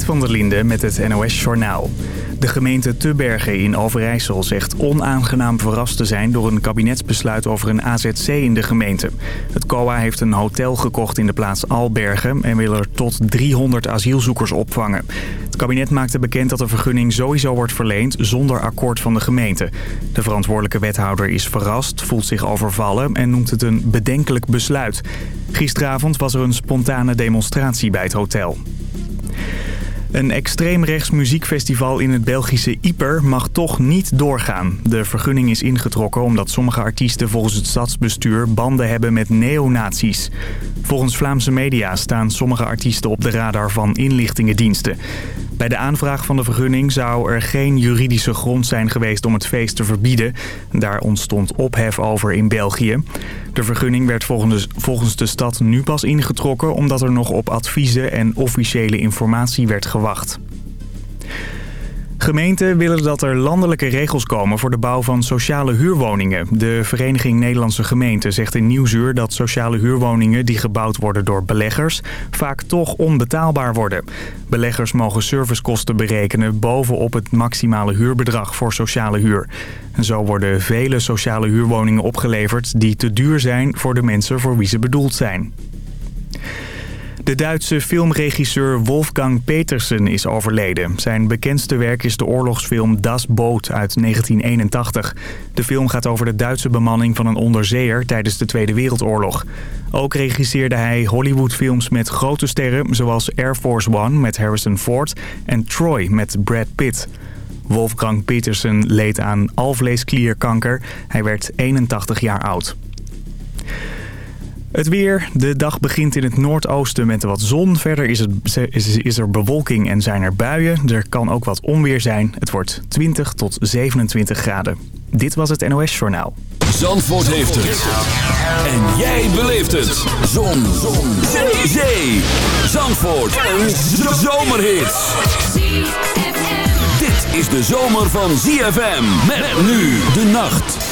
Van der Linde met het NOS-journaal. De gemeente Tubbergen in Overijssel zegt onaangenaam verrast te zijn... door een kabinetsbesluit over een AZC in de gemeente. Het COA heeft een hotel gekocht in de plaats Albergen... en wil er tot 300 asielzoekers opvangen. Het kabinet maakte bekend dat de vergunning sowieso wordt verleend... zonder akkoord van de gemeente. De verantwoordelijke wethouder is verrast, voelt zich overvallen... en noemt het een bedenkelijk besluit. Gisteravond was er een spontane demonstratie bij het hotel. Een extreemrechts muziekfestival in het Belgische Yper mag toch niet doorgaan. De vergunning is ingetrokken omdat sommige artiesten volgens het stadsbestuur banden hebben met neonazies. Volgens Vlaamse media staan sommige artiesten op de radar van inlichtingendiensten. Bij de aanvraag van de vergunning zou er geen juridische grond zijn geweest om het feest te verbieden. Daar ontstond ophef over in België. De vergunning werd volgens, de stad nu pas ingetrokken omdat er nog op adviezen en officiële informatie werd gewacht. Gemeenten willen dat er landelijke regels komen voor de bouw van sociale huurwoningen. De Vereniging Nederlandse Gemeenten zegt in Nieuwsuur dat sociale huurwoningen die gebouwd worden door beleggers vaak toch onbetaalbaar worden. Beleggers mogen servicekosten berekenen bovenop het maximale huurbedrag voor sociale huur. En zo worden vele sociale huurwoningen opgeleverd die te duur zijn voor de mensen voor wie ze bedoeld zijn. De Duitse filmregisseur Wolfgang Petersen is overleden. Zijn bekendste werk is de oorlogsfilm Das Boot uit 1981. De film gaat over de Duitse bemanning van een onderzeeër tijdens de Tweede Wereldoorlog. Ook regisseerde hij Hollywoodfilms met grote sterren zoals Air Force One met Harrison Ford en Troy met Brad Pitt. Wolfgang Petersen leed aan alvleesklierkanker. Hij werd 81 jaar oud. Het weer. De dag begint in het noordoosten met wat zon. Verder is, het, is, er bewolking en zijn er buien. Er kan ook wat onweer zijn. Het wordt 20 tot 27 graden. Dit was het NOS Journaal. Zandvoort heeft het. En jij beleeft het. Zon. zon. Zee. Zee. Zandvoort. Een zomerhit. Dit is de zomer van ZFM. Met nu de nacht.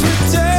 to take.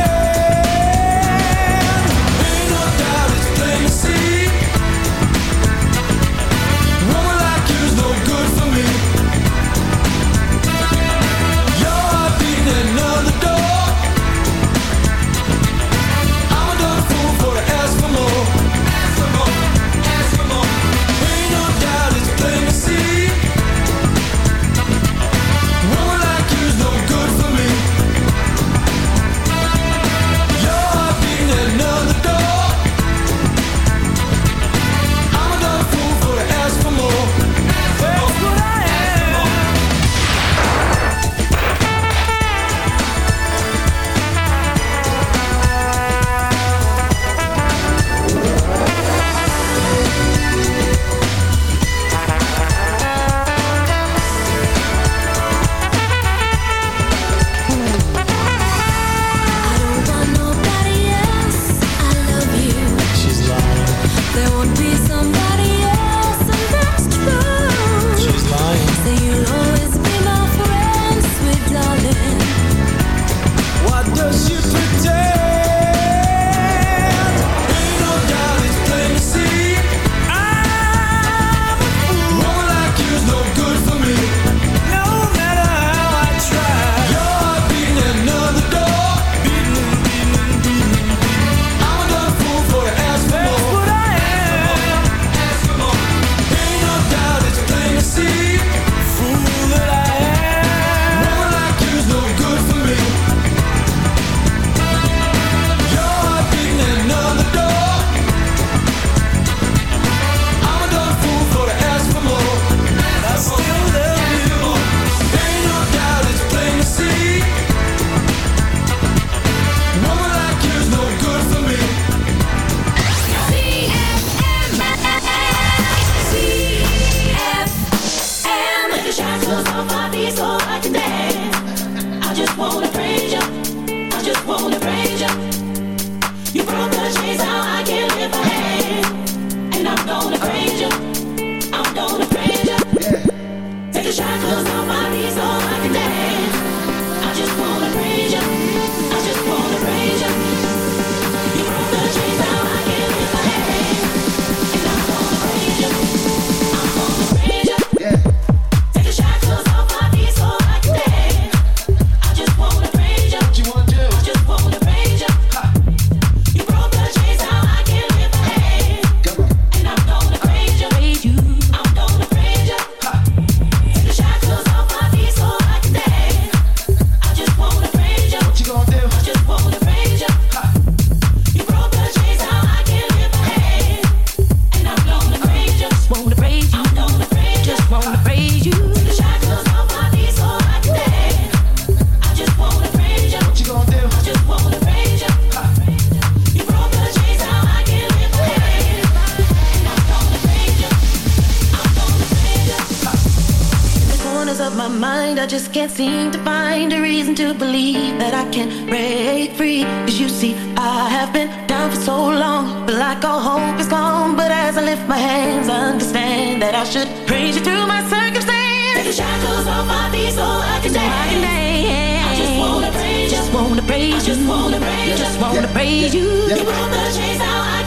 can't break free. Cause you see, I have been down for so long. But like all hope is gone. But as I lift my hands, I understand that I should praise you through my circumstance. Take the shackles off my feet so I can so dance. I, can dance. Just wanna praise you. Just wanna praise you. Just wanna praise you. Just wanna praise you. Yeah. Yeah. You broke the chains, now I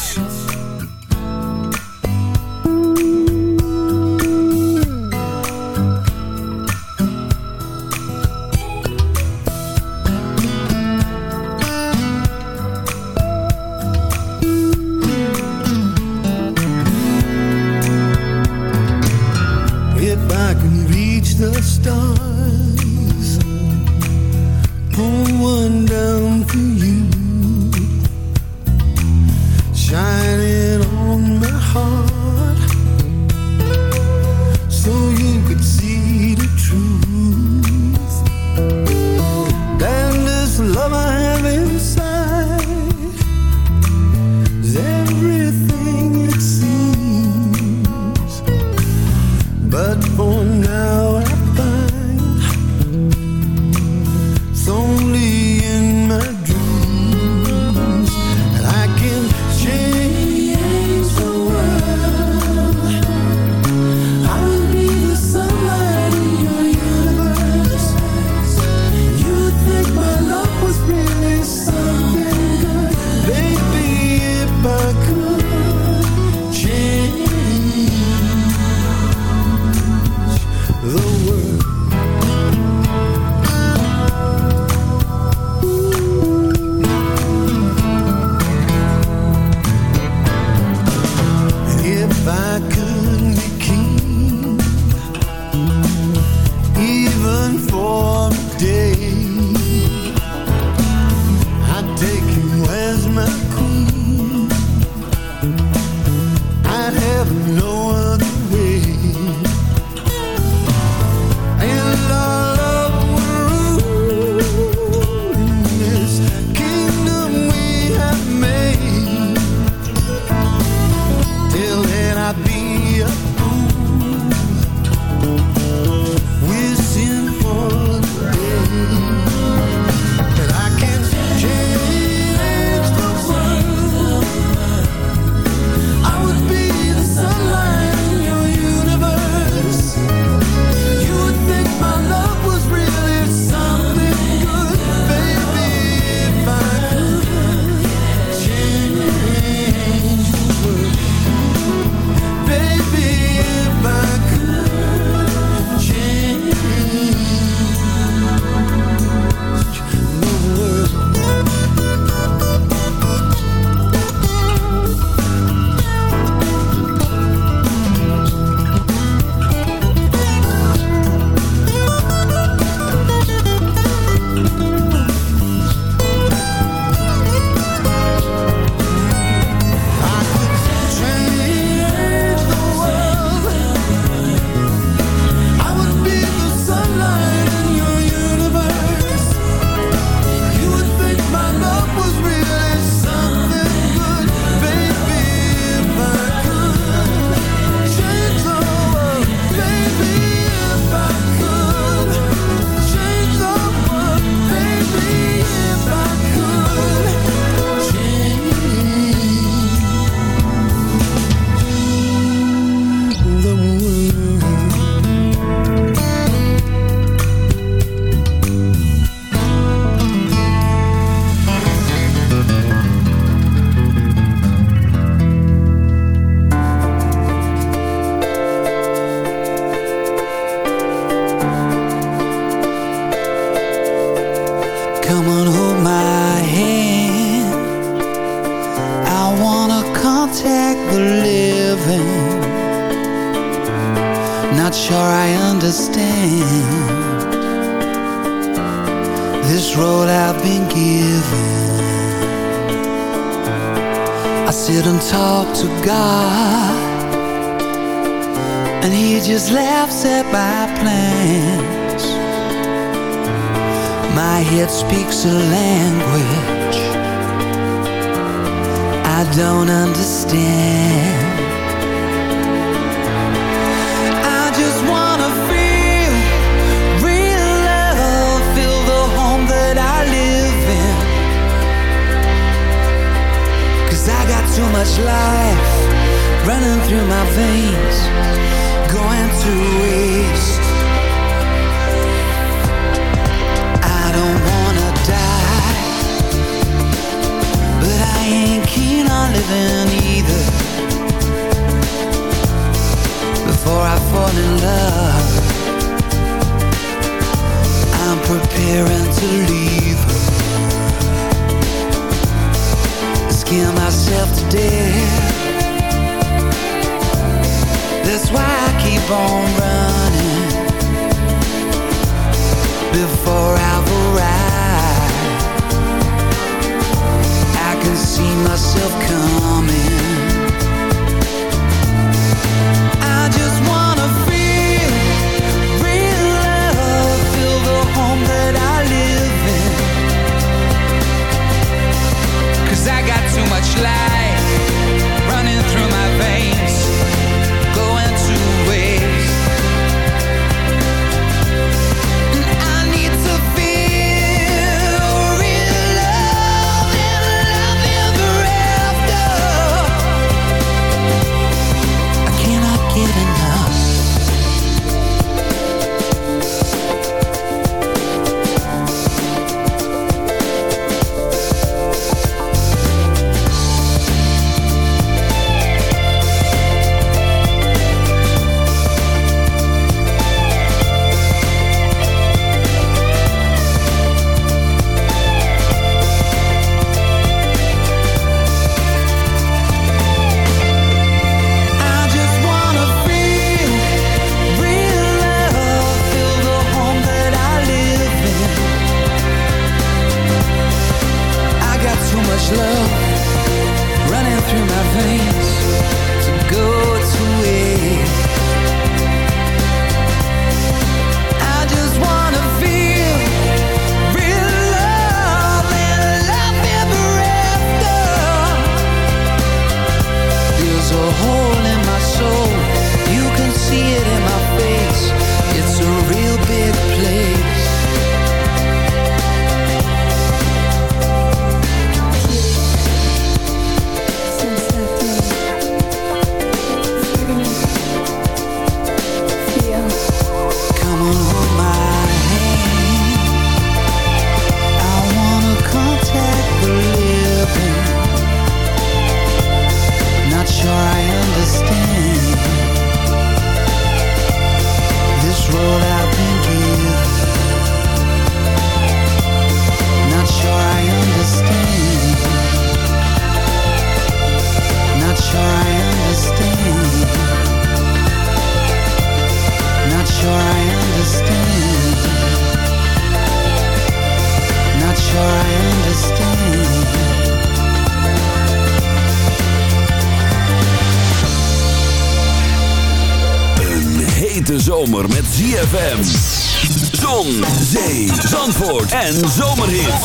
En zomerhits.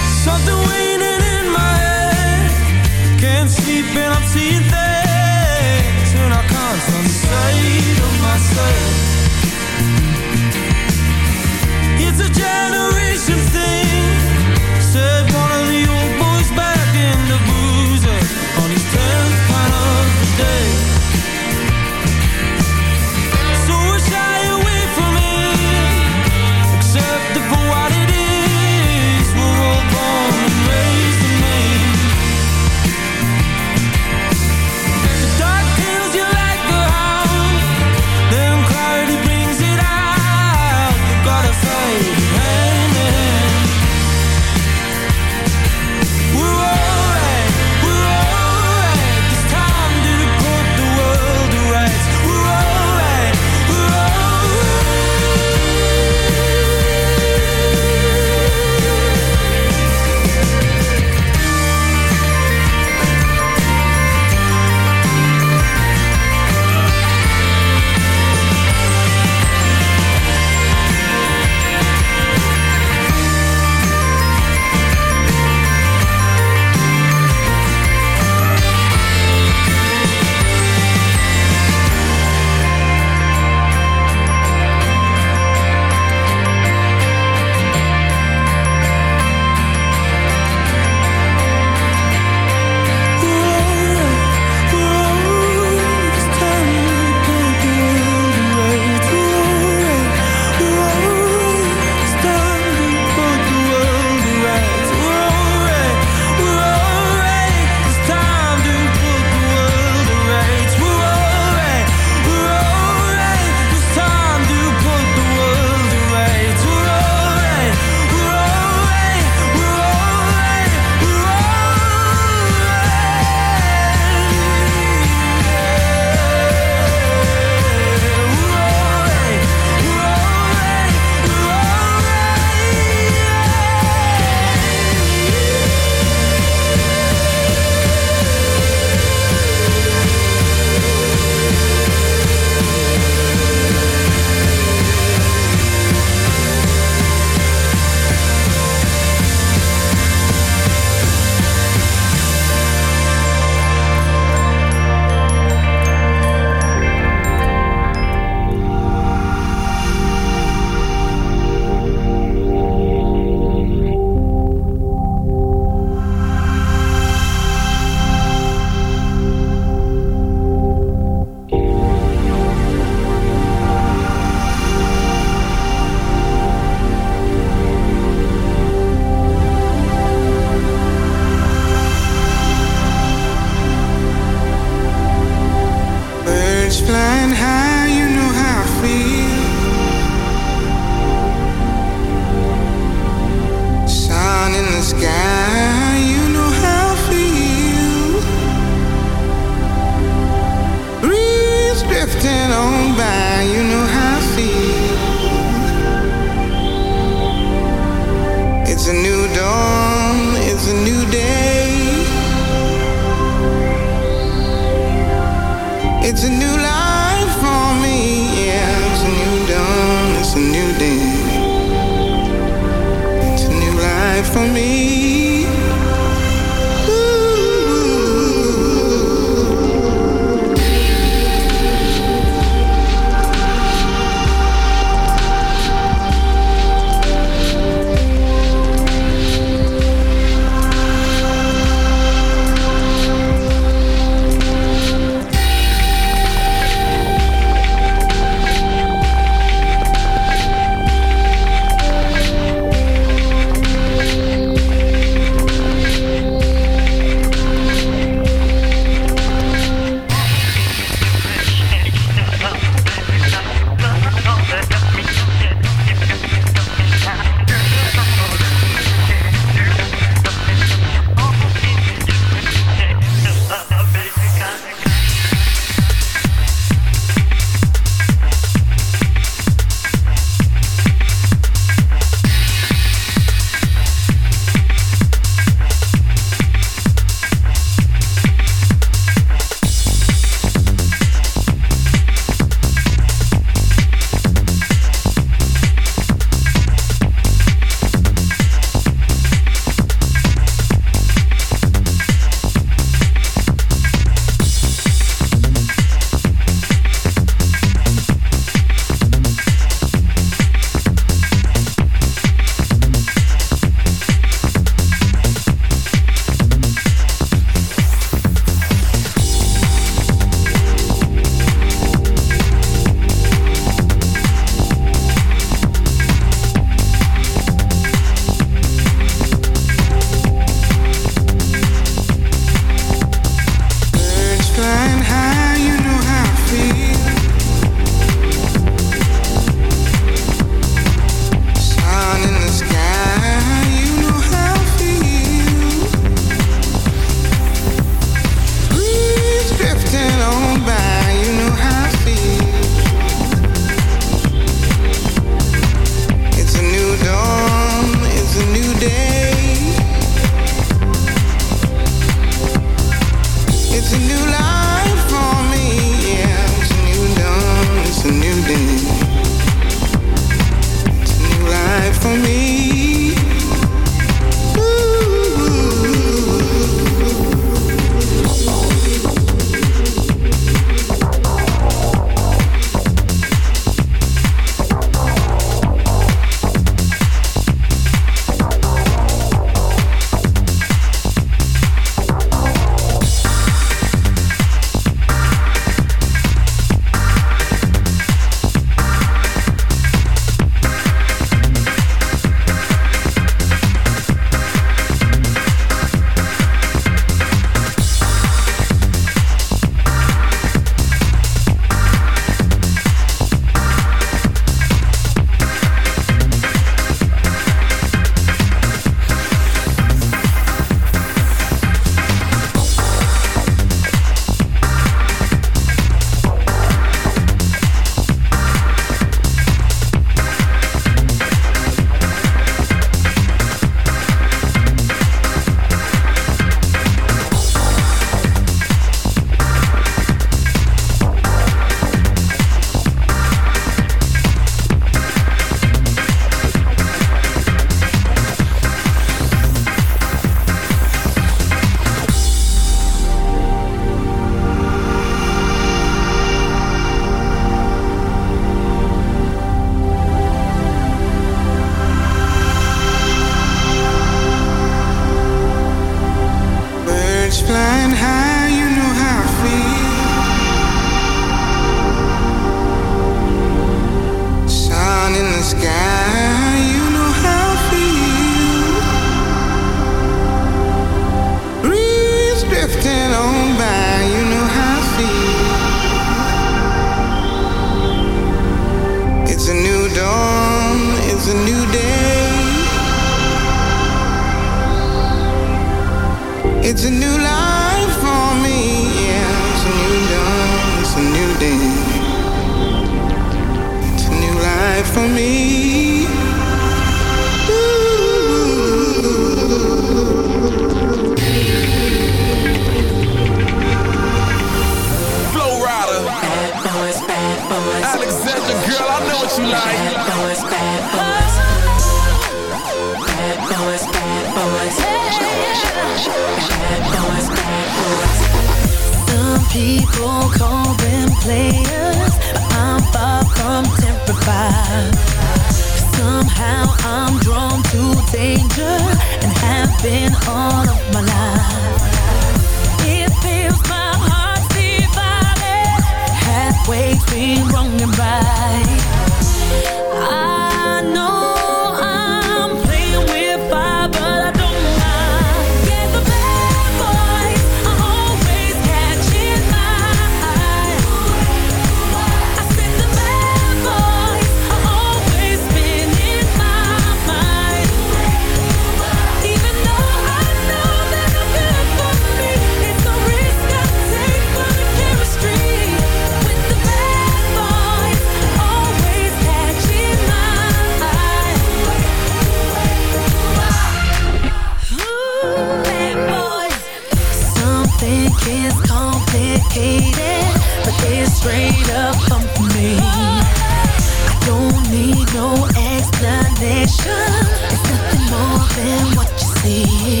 is straight up from me. I don't need no explanation. It's nothing more than what you see.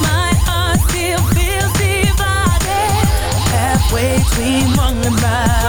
My heart still feels divided halfway between wrong and right.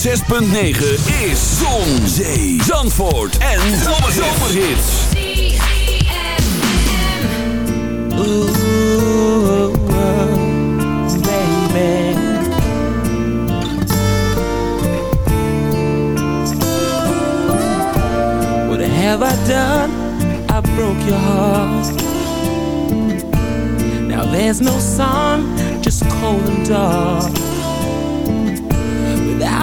106.9 is Zon, Zee, Zandvoort en Zomerhits. Ooh, baby. What have I done? I broke your heart. Now there's no sun, just cold and dark.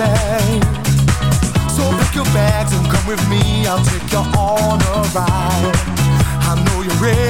today. So pick your bags and come with me. I'll take you on a ride. I know you're ready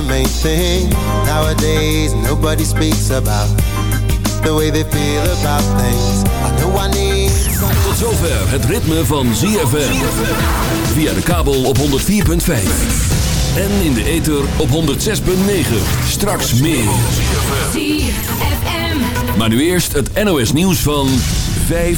the main thing. Nowadays, nobody speaks about the way they feel about things. I know I need some. Tot zover het ritme van ZFM. Via de kabel op 104.5. En in de ether op 106.9. Straks meer. Maar nu eerst het NOS nieuws van 5